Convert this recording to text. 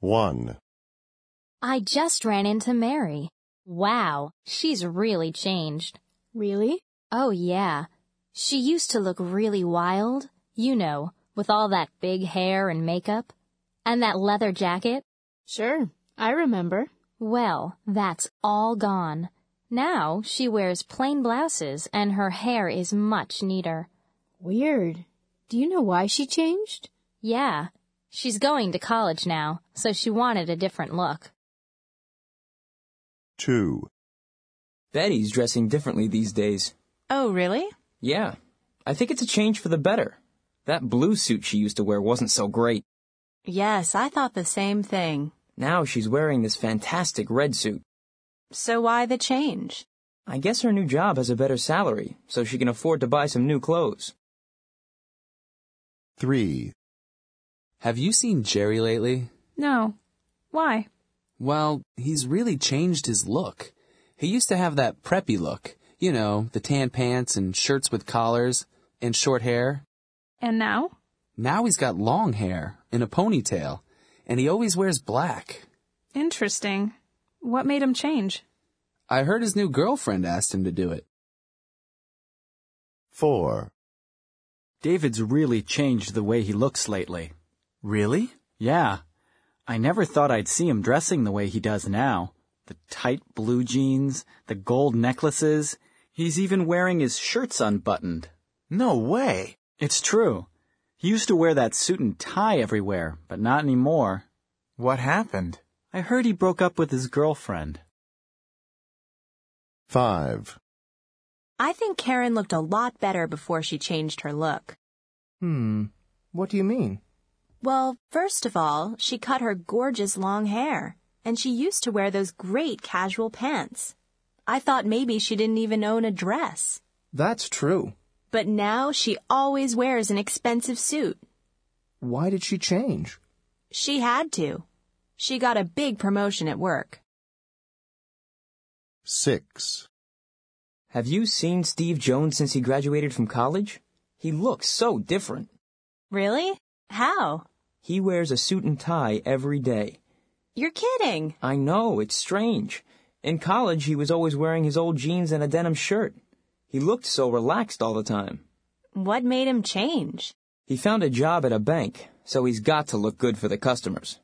1. I just ran into Mary. Wow, she's really changed. Really? Oh yeah. She used to look really wild, you know, with all that big hair and makeup. And that leather jacket. Sure, I remember. Well, that's all gone. Now she wears plain blouses and her hair is much neater. Weird. Do you know why she changed? Yeah, she's going to college now, so she wanted a different look. 2. Betty's dressing differently these days. Oh, really? Yeah. I think it's a change for the better. That blue suit she used to wear wasn't so great. Yes, I thought the same thing. Now she's wearing this fantastic red suit. So why the change? I guess her new job has a better salary, so she can afford to buy some new clothes. 3. Have you seen Jerry lately? No. Why? Well, he's really changed his look. He used to have that preppy look. You know, the tan pants and shirts with collars and short hair. And now? Now he's got long hair in a ponytail, and he always wears black. Interesting. What made him change? I heard his new girlfriend asked him to do it. 4. David's really changed the way he looks lately. Really? Yeah. I never thought I'd see him dressing the way he does now. The tight blue jeans, the gold necklaces. He's even wearing his shirts unbuttoned. No way. It's true. He used to wear that suit and tie everywhere, but not anymore. What happened? I heard he broke up with his girlfriend. 5. I think Karen looked a lot better before she changed her look. Hmm. What do you mean? Well, first of all, she cut her gorgeous long hair, and she used to wear those great casual pants. I thought maybe she didn't even own a dress. That's true. But now she always wears an expensive suit. Why did she change? She had to. She got a big promotion at work. 6. Have you seen Steve Jones since he graduated from college? He looks so different. Really? How? He wears a suit and tie every day. You're kidding. I know, it's strange. In college, he was always wearing his old jeans and a denim shirt. He looked so relaxed all the time. What made him change? He found a job at a bank, so he's got to look good for the customers.